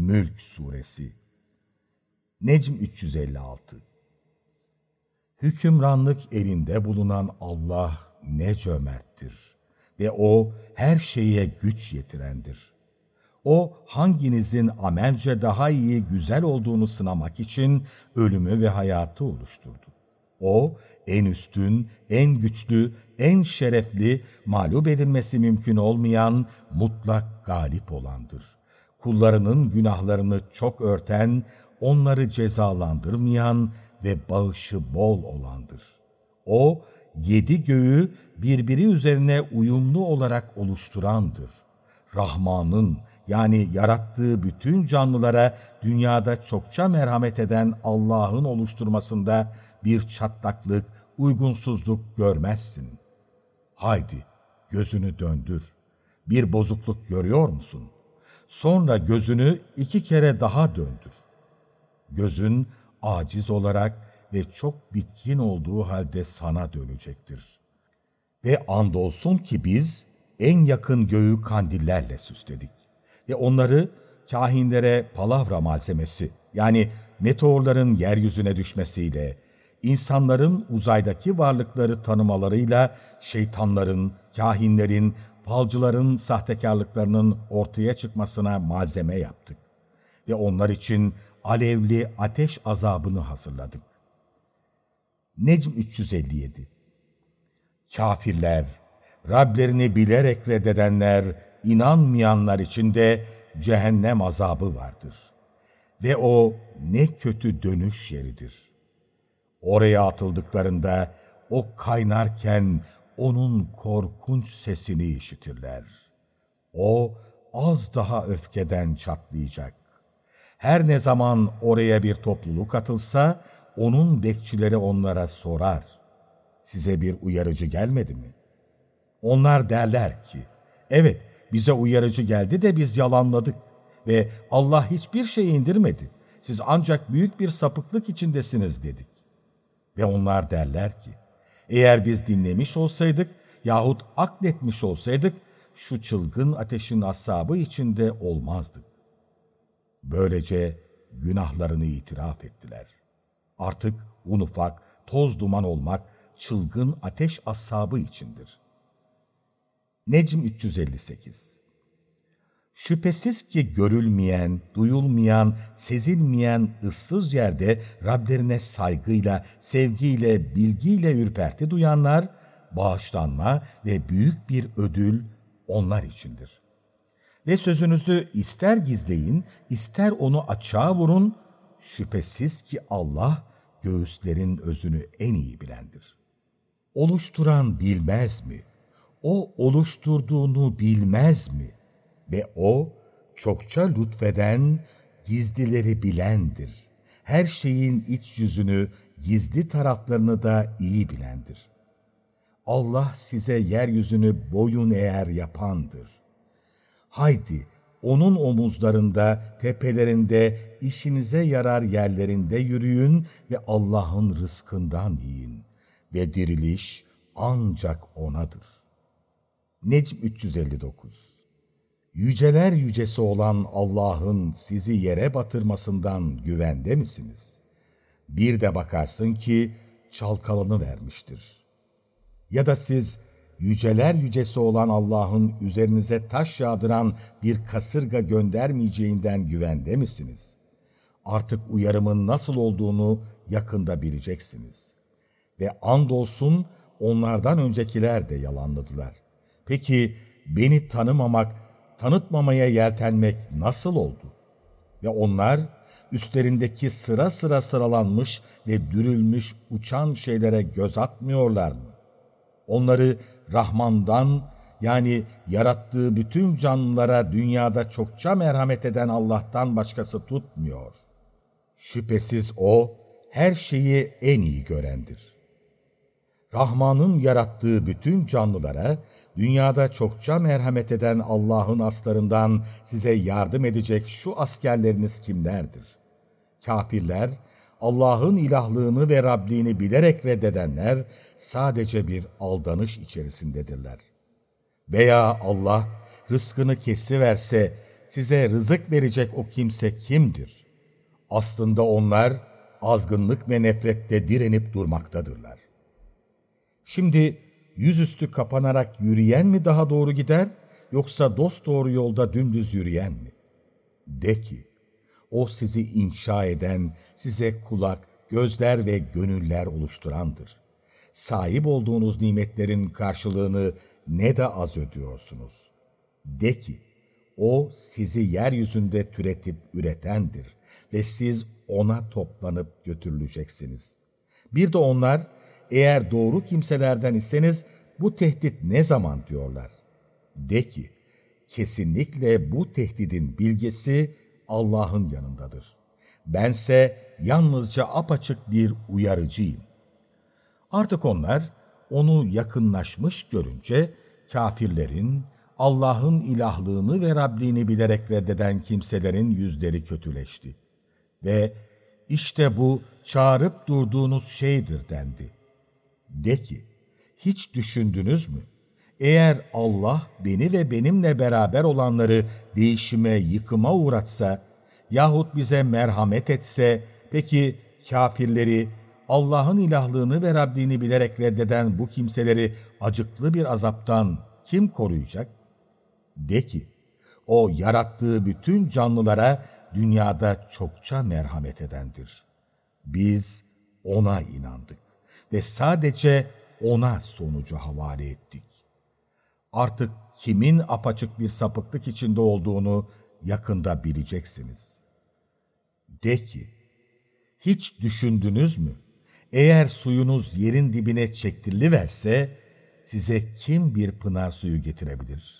Mülk Suresi Necm 356 Hükümranlık elinde bulunan Allah ne cömerttir ve O her şeye güç yetirendir. O hanginizin amelce daha iyi, güzel olduğunu sınamak için ölümü ve hayatı oluşturdu. O en üstün, en güçlü, en şerefli, mağlup edilmesi mümkün olmayan, mutlak galip olandır. Kullarının günahlarını çok örten, onları cezalandırmayan ve bağışı bol olandır. O, yedi göğü birbiri üzerine uyumlu olarak oluşturandır. Rahman'ın yani yarattığı bütün canlılara dünyada çokça merhamet eden Allah'ın oluşturmasında bir çatlaklık, uygunsuzluk görmezsin. Haydi gözünü döndür. Bir bozukluk görüyor musun? Sonra gözünü iki kere daha döndür. Gözün aciz olarak ve çok bitkin olduğu halde sana dönecektir. Ve andolsun ki biz en yakın göğü kandillerle süsledik. Ve onları kahinlere palavra malzemesi yani meteorların yeryüzüne düşmesiyle, insanların uzaydaki varlıkları tanımalarıyla şeytanların, kahinlerin, falcıların sahtekarlıklarının ortaya çıkmasına malzeme yaptık. Ve onlar için alevli ateş azabını hazırladık. Necm 357 Kafirler, Rablerini bilerek reddedenler, inanmayanlar için de cehennem azabı vardır. Ve o ne kötü dönüş yeridir. Oraya atıldıklarında o kaynarken onun korkunç sesini işitirler. O az daha öfkeden çatlayacak. Her ne zaman oraya bir topluluk atılsa, onun bekçileri onlara sorar. Size bir uyarıcı gelmedi mi? Onlar derler ki, evet bize uyarıcı geldi de biz yalanladık ve Allah hiçbir şey indirmedi. Siz ancak büyük bir sapıklık içindesiniz dedik. Ve onlar derler ki, eğer biz dinlemiş olsaydık yahut akletmiş olsaydık, şu çılgın ateşin asabı içinde olmazdık. Böylece günahlarını itiraf ettiler. Artık un ufak, toz duman olmak çılgın ateş asabı içindir. Necm 358 Şüphesiz ki görülmeyen, duyulmayan, sezilmeyen ıssız yerde Rablerine saygıyla, sevgiyle, bilgiyle ürperti duyanlar, bağışlanma ve büyük bir ödül onlar içindir. Ve sözünüzü ister gizleyin, ister onu açığa vurun, şüphesiz ki Allah göğüslerin özünü en iyi bilendir. Oluşturan bilmez mi? O oluşturduğunu bilmez mi?'' Ve O çokça lütfeden, gizlileri bilendir. Her şeyin iç yüzünü, gizli taraflarını da iyi bilendir. Allah size yeryüzünü boyun eğer yapandır. Haydi, onun omuzlarında, tepelerinde, işinize yarar yerlerinde yürüyün ve Allah'ın rızkından yiyin. Ve diriliş ancak O'nadır. Necm 359 yüceler yücesi olan Allah'ın sizi yere batırmasından güvende misiniz? Bir de bakarsın ki çalkalanı vermiştir. Ya da siz yüceler yücesi olan Allah'ın üzerinize taş yağdıran bir kasırga göndermeyeceğinden güvende misiniz? Artık uyarımın nasıl olduğunu yakında bileceksiniz. Ve andolsun onlardan öncekiler de yalanladılar. Peki beni tanımamak tanıtmamaya yeltenmek nasıl oldu? Ve onlar üstlerindeki sıra sıra sıralanmış ve dürülmüş uçan şeylere göz atmıyorlar mı? Onları Rahman'dan yani yarattığı bütün canlılara dünyada çokça merhamet eden Allah'tan başkası tutmuyor. Şüphesiz O her şeyi en iyi görendir. Rahman'ın yarattığı bütün canlılara dünyada çokça merhamet eden Allah'ın aslarından size yardım edecek şu askerleriniz kimlerdir? Kafirler, Allah'ın ilahlığını ve Rabliğini bilerek reddedenler sadece bir aldanış içerisindedirler. Veya Allah rızkını kesiverse size rızık verecek o kimse kimdir? Aslında onlar azgınlık ve nefrette direnip durmaktadırlar. Şimdi yüzüstü kapanarak yürüyen mi daha doğru gider, yoksa dost doğru yolda dümdüz yürüyen mi? De ki, o sizi inşa eden, size kulak, gözler ve gönüller oluşturandır. Sahip olduğunuz nimetlerin karşılığını ne de az ödüyorsunuz. De ki, o sizi yeryüzünde türetip üretendir ve siz ona toplanıp götürüleceksiniz. Bir de onlar, eğer doğru kimselerden iseniz bu tehdit ne zaman diyorlar. De ki, kesinlikle bu tehdidin bilgisi Allah'ın yanındadır. Bense yalnızca apaçık bir uyarıcıyım. Artık onlar onu yakınlaşmış görünce kafirlerin, Allah'ın ilahlığını ve Rabbini bilerek reddeden kimselerin yüzleri kötüleşti. Ve işte bu çağırıp durduğunuz şeydir dendi. De ki, hiç düşündünüz mü? Eğer Allah beni ve benimle beraber olanları değişime, yıkıma uğratsa yahut bize merhamet etse, peki kafirleri, Allah'ın ilahlığını ve Rabbini bilerek reddeden bu kimseleri acıklı bir azaptan kim koruyacak? De ki, o yarattığı bütün canlılara dünyada çokça merhamet edendir. Biz ona inandık ve sadece ona sonucu havale ettik. Artık kimin apaçık bir sapıklık içinde olduğunu yakında bileceksiniz. De ki, hiç düşündünüz mü? Eğer suyunuz yerin dibine çektiriliverse, size kim bir pınar suyu getirebilir?